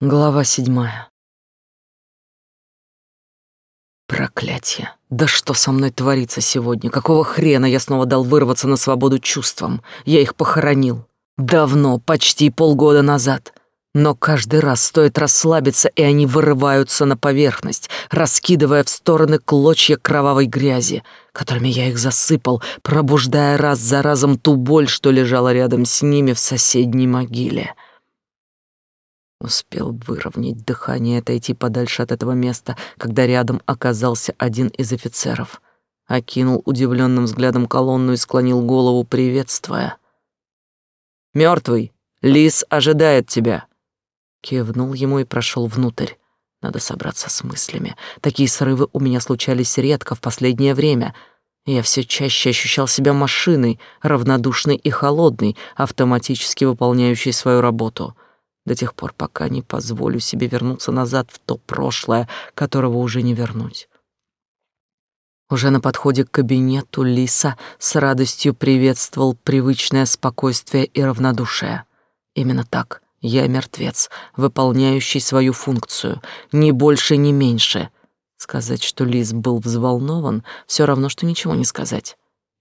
Глава седьмая. Проклятие. Да что со мной творится сегодня? Какого хрена я снова дал вырваться на свободу чувствам? Я их похоронил. Давно, почти полгода назад. Но каждый раз стоит расслабиться, и они вырываются на поверхность, раскидывая в стороны клочья кровавой грязи, которыми я их засыпал, пробуждая раз за разом ту боль, что лежала рядом с ними в соседней могиле. — Успел выровнять дыхание и отойти подальше от этого места, когда рядом оказался один из офицеров. Окинул удивленным взглядом колонну и склонил голову, приветствуя. «Мертвый, лис ожидает тебя!» Кивнул ему и прошел внутрь. Надо собраться с мыслями. Такие срывы у меня случались редко в последнее время. Я все чаще ощущал себя машиной, равнодушной и холодной, автоматически выполняющей свою работу — до тех пор, пока не позволю себе вернуться назад в то прошлое, которого уже не вернуть. Уже на подходе к кабинету Лиса с радостью приветствовал привычное спокойствие и равнодушие. Именно так я мертвец, выполняющий свою функцию, ни больше, ни меньше. Сказать, что Лис был взволнован, все равно, что ничего не сказать.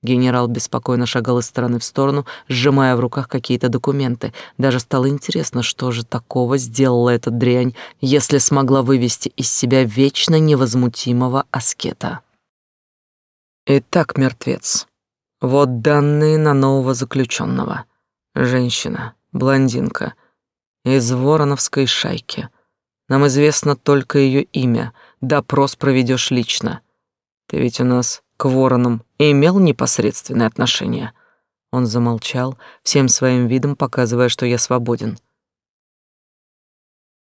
Генерал беспокойно шагал из стороны в сторону, сжимая в руках какие-то документы. Даже стало интересно, что же такого сделала эта дрянь, если смогла вывести из себя вечно невозмутимого аскета. Итак, мертвец. Вот данные на нового заключенного. Женщина, блондинка, из вороновской шайки. Нам известно только ее имя. Допрос проведешь лично. Ты ведь у нас к воронам имел непосредственное отношение. Он замолчал, всем своим видом показывая, что я свободен.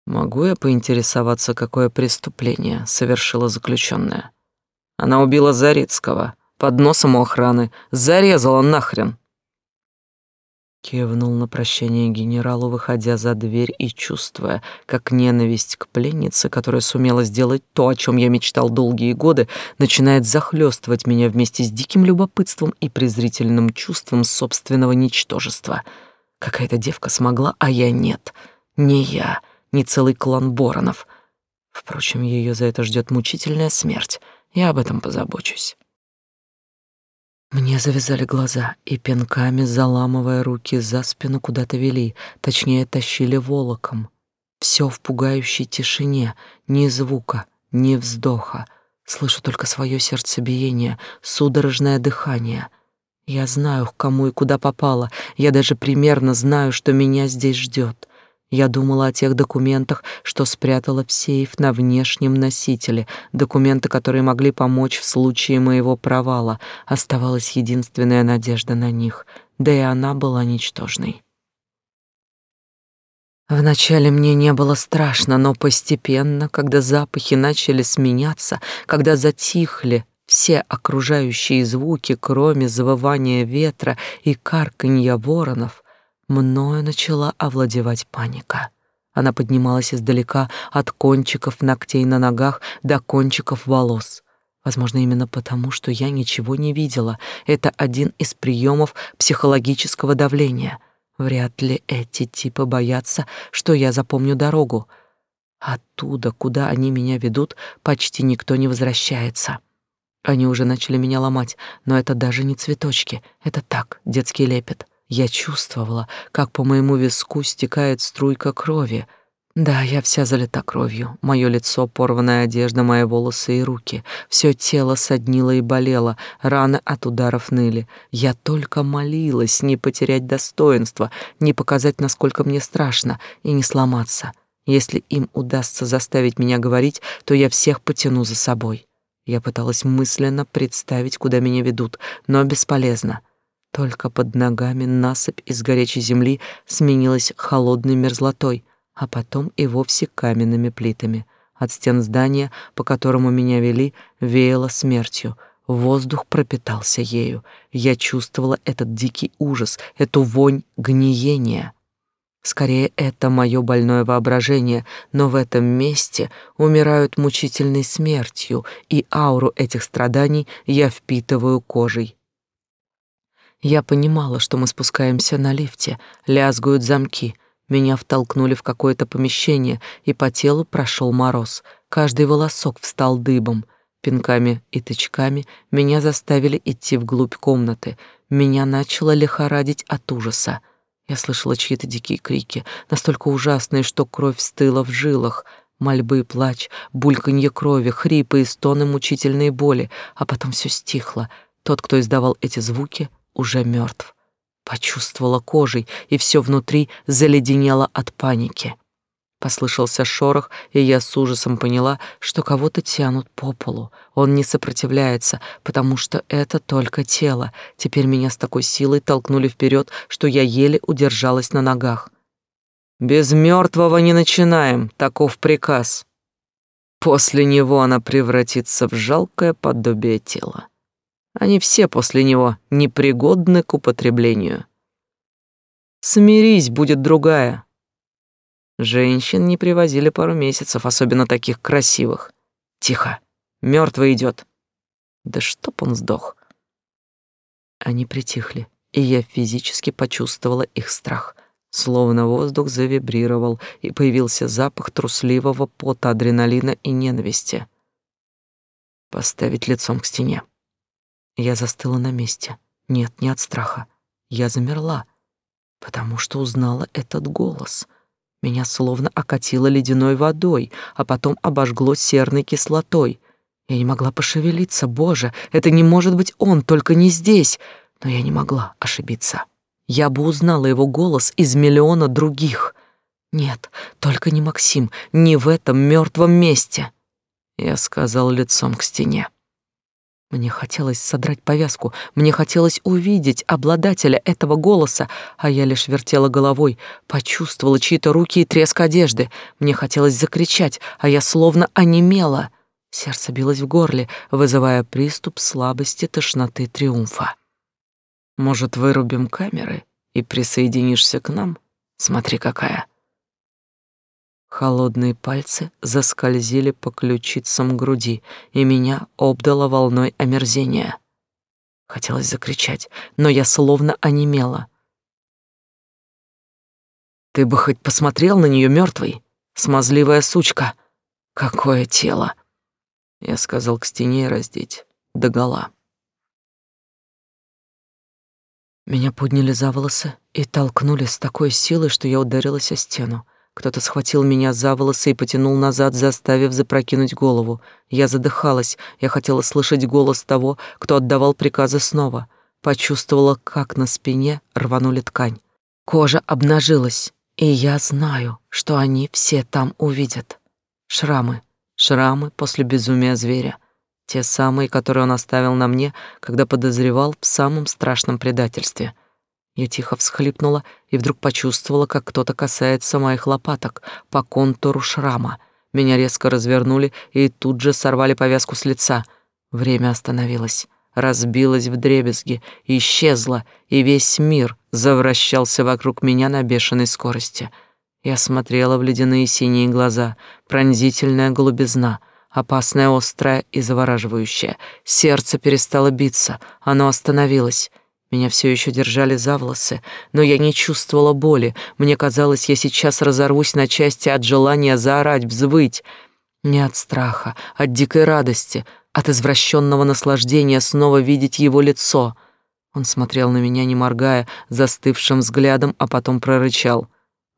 Могу я поинтересоваться, какое преступление совершила заключенная? Она убила Зарецкого под носом у охраны, зарезала нахрен. Кивнул на прощание генералу, выходя за дверь и чувствуя, как ненависть к пленнице, которая сумела сделать то, о чем я мечтал долгие годы, начинает захлестывать меня вместе с диким любопытством и презрительным чувством собственного ничтожества. Какая-то девка смогла, а я нет. Не я, не целый клан Боронов. Впрочем, ее за это ждет мучительная смерть. Я об этом позабочусь. Мне завязали глаза и пинками, заламывая руки за спину, куда-то вели, точнее, тащили волоком. Все в пугающей тишине, ни звука, ни вздоха. Слышу только свое сердцебиение, судорожное дыхание. Я знаю, к кому и куда попало. Я даже примерно знаю, что меня здесь ждет. Я думала о тех документах, что спрятала в сейф на внешнем носителе, документы, которые могли помочь в случае моего провала. Оставалась единственная надежда на них, да и она была ничтожной. Вначале мне не было страшно, но постепенно, когда запахи начали сменяться, когда затихли все окружающие звуки, кроме завывания ветра и карканья воронов, мною начала овладевать паника. Она поднималась издалека от кончиков ногтей на ногах до кончиков волос. Возможно, именно потому, что я ничего не видела. Это один из приемов психологического давления. Вряд ли эти типы боятся, что я запомню дорогу. Оттуда, куда они меня ведут, почти никто не возвращается. Они уже начали меня ломать, но это даже не цветочки. Это так, детский лепет. Я чувствовала, как по моему виску стекает струйка крови. Да, я вся залита кровью. Мое лицо, порванная одежда, мои волосы и руки. Все тело соднило и болело, раны от ударов ныли. Я только молилась не потерять достоинство, не показать, насколько мне страшно, и не сломаться. Если им удастся заставить меня говорить, то я всех потяну за собой. Я пыталась мысленно представить, куда меня ведут, но бесполезно. Только под ногами насыпь из горячей земли сменилась холодной мерзлотой, а потом и вовсе каменными плитами. От стен здания, по которому меня вели, веяло смертью. Воздух пропитался ею. Я чувствовала этот дикий ужас, эту вонь гниения. Скорее, это мое больное воображение, но в этом месте умирают мучительной смертью, и ауру этих страданий я впитываю кожей. Я понимала, что мы спускаемся на лифте, лязгают замки. Меня втолкнули в какое-то помещение, и по телу прошел мороз. Каждый волосок встал дыбом. Пинками и тычками меня заставили идти вглубь комнаты. Меня начало лихорадить от ужаса. Я слышала чьи-то дикие крики, настолько ужасные, что кровь стыла в жилах. Мольбы, плач, бульканье крови, хрипы и стоны мучительной боли, а потом все стихло. Тот, кто издавал эти звуки, уже мертв. Почувствовала кожей, и все внутри заледенело от паники. Послышался шорох, и я с ужасом поняла, что кого-то тянут по полу. Он не сопротивляется, потому что это только тело. Теперь меня с такой силой толкнули вперед, что я еле удержалась на ногах. «Без мертвого не начинаем, таков приказ». После него она превратится в жалкое подобие тела. Они все после него непригодны к употреблению. Смирись, будет другая, Женщин не привозили пару месяцев, особенно таких красивых. Тихо, мертвый идет. Да чтоб он сдох. Они притихли, и я физически почувствовала их страх. Словно воздух завибрировал, и появился запах трусливого пота, адреналина и ненависти. Поставить лицом к стене. Я застыла на месте. Нет, не от страха. Я замерла, потому что узнала этот голос — меня словно окатило ледяной водой, а потом обожгло серной кислотой. Я не могла пошевелиться. Боже, это не может быть он, только не здесь. Но я не могла ошибиться. Я бы узнала его голос из миллиона других. Нет, только не Максим, не в этом мертвом месте. Я сказал лицом к стене. Мне хотелось содрать повязку, мне хотелось увидеть обладателя этого голоса, а я лишь вертела головой, почувствовала чьи-то руки и треск одежды. Мне хотелось закричать, а я словно онемела. Сердце билось в горле, вызывая приступ слабости, тошноты, триумфа. «Может, вырубим камеры и присоединишься к нам? Смотри, какая!» Холодные пальцы заскользили по ключицам груди, и меня обдало волной омерзения. Хотелось закричать, но я словно онемела. Ты бы хоть посмотрел на нее мертвой, смазливая сучка. Какое тело! Я сказал к стене раздеть догола. Меня подняли за волосы и толкнули с такой силой, что я ударилась о стену. Кто-то схватил меня за волосы и потянул назад, заставив запрокинуть голову. Я задыхалась, я хотела слышать голос того, кто отдавал приказы снова. Почувствовала, как на спине рванули ткань. Кожа обнажилась, и я знаю, что они все там увидят. Шрамы, шрамы после безумия зверя. Те самые, которые он оставил на мне, когда подозревал в самом страшном предательстве — я тихо всхлипнула и вдруг почувствовала, как кто-то касается моих лопаток по контуру шрама. Меня резко развернули и тут же сорвали повязку с лица. Время остановилось, разбилось в дребезги, исчезло, и весь мир завращался вокруг меня на бешеной скорости. Я смотрела в ледяные синие глаза, пронзительная голубизна — опасная, острая и завораживающая. Сердце перестало биться, оно остановилось. Меня все еще держали за волосы, но я не чувствовала боли. Мне казалось, я сейчас разорвусь на части от желания заорать, взвыть. Не от страха, от дикой радости, от извращенного наслаждения снова видеть его лицо. Он смотрел на меня, не моргая, застывшим взглядом, а потом прорычал.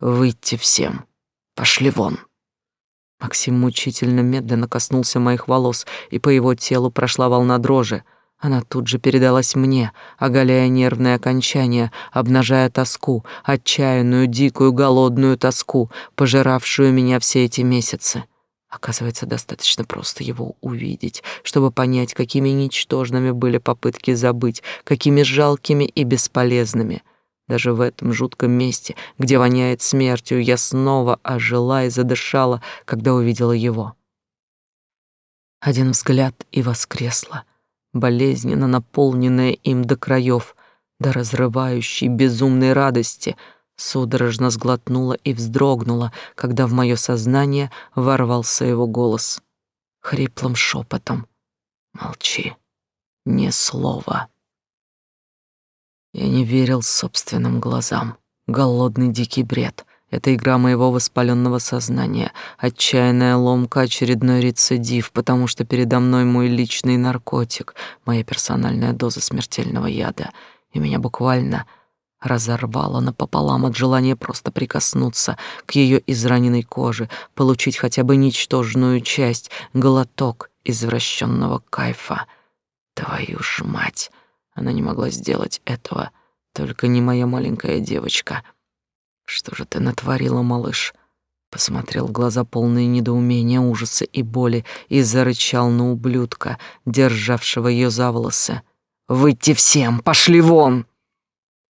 «Выйти всем! Пошли вон!» Максим мучительно медленно коснулся моих волос, и по его телу прошла волна дрожи — она тут же передалась мне, оголяя нервные окончания, обнажая тоску, отчаянную, дикую, голодную тоску, пожиравшую меня все эти месяцы. Оказывается, достаточно просто его увидеть, чтобы понять, какими ничтожными были попытки забыть, какими жалкими и бесполезными. Даже в этом жутком месте, где воняет смертью, я снова ожила и задышала, когда увидела его. Один взгляд и воскресла — болезненно наполненная им до краев, до разрывающей безумной радости, судорожно сглотнула и вздрогнула, когда в мое сознание ворвался его голос хриплым шепотом. «Молчи, ни слова». Я не верил собственным глазам. Голодный дикий бред. Это игра моего воспаленного сознания, отчаянная ломка, очередной рецидив, потому что передо мной мой личный наркотик, моя персональная доза смертельного яда, и меня буквально разорвало напополам от желания просто прикоснуться к ее израненной коже, получить хотя бы ничтожную часть, глоток извращенного кайфа. Твою ж мать! Она не могла сделать этого, только не моя маленькая девочка. Что же ты натворила, малыш? Посмотрел в глаза полные недоумения, ужаса и боли и зарычал на ублюдка, державшего ее за волосы. «Выйти всем! Пошли вон!»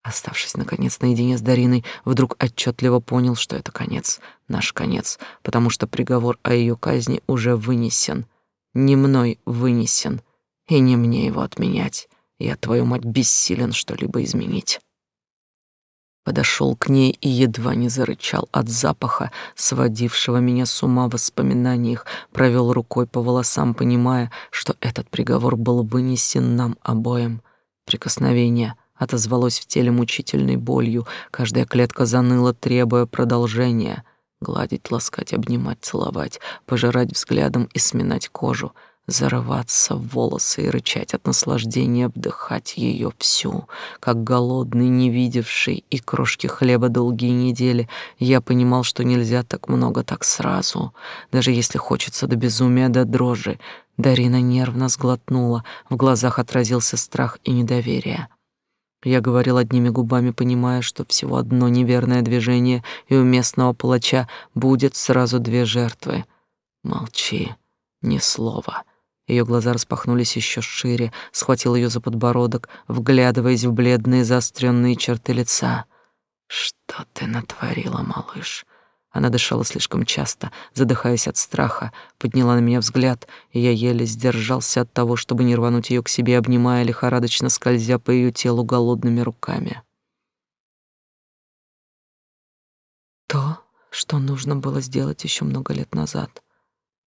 Оставшись, наконец, наедине с Дариной, вдруг отчетливо понял, что это конец, наш конец, потому что приговор о ее казни уже вынесен. Не мной вынесен, и не мне его отменять. Я, твою мать, бессилен что-либо изменить. Подошел к ней и едва не зарычал от запаха, сводившего меня с ума в воспоминаниях, провел рукой по волосам, понимая, что этот приговор был вынесен нам обоим. Прикосновение — отозвалось в теле мучительной болью, каждая клетка заныла, требуя продолжения. Гладить, ласкать, обнимать, целовать, пожирать взглядом и сминать кожу, зарываться в волосы и рычать от наслаждения, вдыхать ее всю. Как голодный, не видевший и крошки хлеба долгие недели, я понимал, что нельзя так много так сразу. Даже если хочется до безумия, до дрожи, Дарина нервно сглотнула, в глазах отразился страх и недоверие. Я говорил одними губами, понимая, что всего одно неверное движение, и у местного палача будет сразу две жертвы. Молчи, ни слова. Ее глаза распахнулись еще шире, схватил ее за подбородок, вглядываясь в бледные заостренные черты лица. Что ты натворила, малыш? Она дышала слишком часто, задыхаясь от страха, подняла на меня взгляд, и я еле сдержался от того, чтобы не рвануть ее к себе, обнимая лихорадочно, скользя по ее телу голодными руками. То, что нужно было сделать еще много лет назад.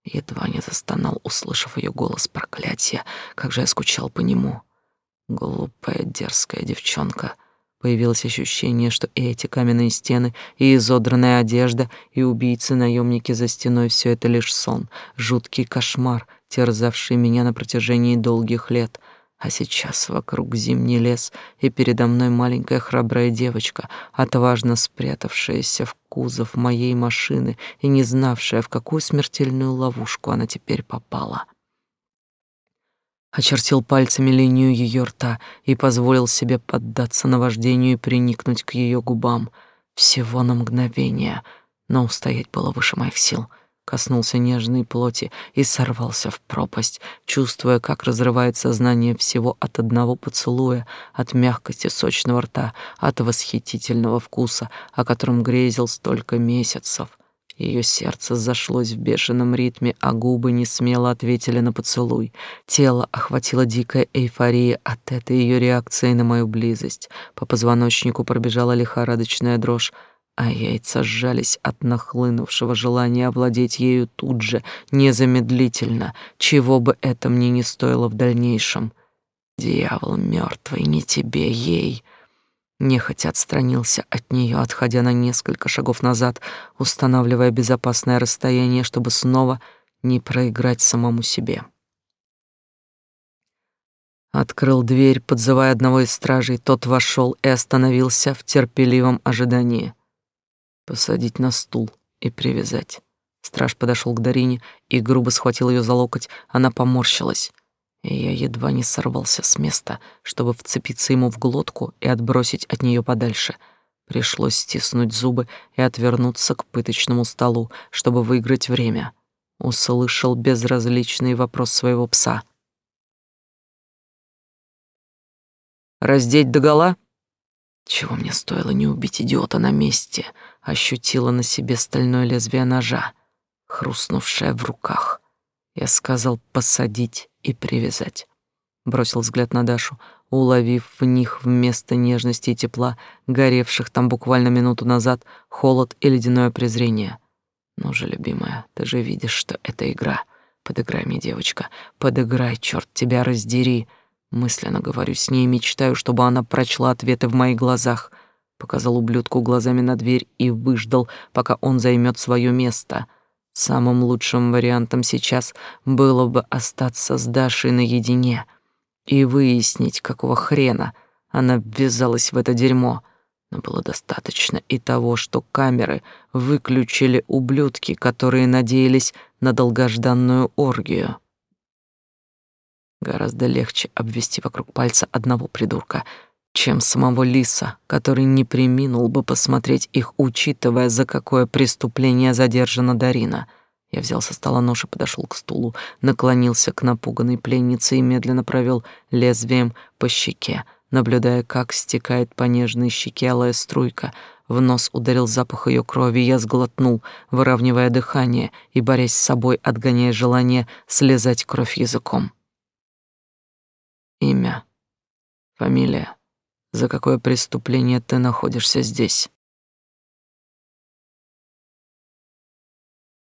Едва не застонал, услышав ее голос проклятия, как же я скучал по нему. Глупая, дерзкая девчонка — Появилось ощущение, что и эти каменные стены, и изодранная одежда, и убийцы-наемники за стеной — все это лишь сон, жуткий кошмар, терзавший меня на протяжении долгих лет. А сейчас вокруг зимний лес, и передо мной маленькая храбрая девочка, отважно спрятавшаяся в кузов моей машины и не знавшая, в какую смертельную ловушку она теперь попала очертил пальцами линию ее рта и позволил себе поддаться наваждению и приникнуть к ее губам. Всего на мгновение, но устоять было выше моих сил. Коснулся нежной плоти и сорвался в пропасть, чувствуя, как разрывает сознание всего от одного поцелуя, от мягкости сочного рта, от восхитительного вкуса, о котором грезил столько месяцев — ее сердце зашлось в бешеном ритме, а губы не смело ответили на поцелуй. Тело охватило дикая эйфория от этой ее реакции на мою близость. По позвоночнику пробежала лихорадочная дрожь, а яйца сжались от нахлынувшего желания овладеть ею тут же, незамедлительно, чего бы это мне не стоило в дальнейшем. Дьявол мертвый, не тебе, ей — Нехотя отстранился от нее, отходя на несколько шагов назад, устанавливая безопасное расстояние, чтобы снова не проиграть самому себе. Открыл дверь, подзывая одного из стражей. Тот вошел и остановился в терпеливом ожидании. Посадить на стул и привязать. Страж подошел к Дарине и грубо схватил ее за локоть. Она поморщилась и я едва не сорвался с места, чтобы вцепиться ему в глотку и отбросить от нее подальше. Пришлось стиснуть зубы и отвернуться к пыточному столу, чтобы выиграть время. Услышал безразличный вопрос своего пса. «Раздеть догола?» Чего мне стоило не убить идиота на месте, ощутила на себе стальное лезвие ножа, хрустнувшее в руках. Я сказал посадить и привязать. Бросил взгляд на Дашу, уловив в них вместо нежности и тепла, горевших там буквально минуту назад, холод и ледяное презрение. Ну же, любимая, ты же видишь, что это игра. Подыграй мне, девочка, подыграй, черт тебя раздери. Мысленно говорю с ней, мечтаю, чтобы она прочла ответы в моих глазах. Показал ублюдку глазами на дверь и выждал, пока он займет свое место. Самым лучшим вариантом сейчас было бы остаться с Дашей наедине и выяснить, какого хрена она ввязалась в это дерьмо. Но было достаточно и того, что камеры выключили ублюдки, которые надеялись на долгожданную оргию. Гораздо легче обвести вокруг пальца одного придурка, чем самого Лиса, который не приминул бы посмотреть их, учитывая, за какое преступление задержана Дарина. Я взял со стола нож и подошел к стулу, наклонился к напуганной пленнице и медленно провел лезвием по щеке, наблюдая, как стекает по нежной щеке алая струйка. В нос ударил запах ее крови, я сглотнул, выравнивая дыхание и борясь с собой, отгоняя желание слезать кровь языком. Имя, фамилия, за какое преступление ты находишься здесь?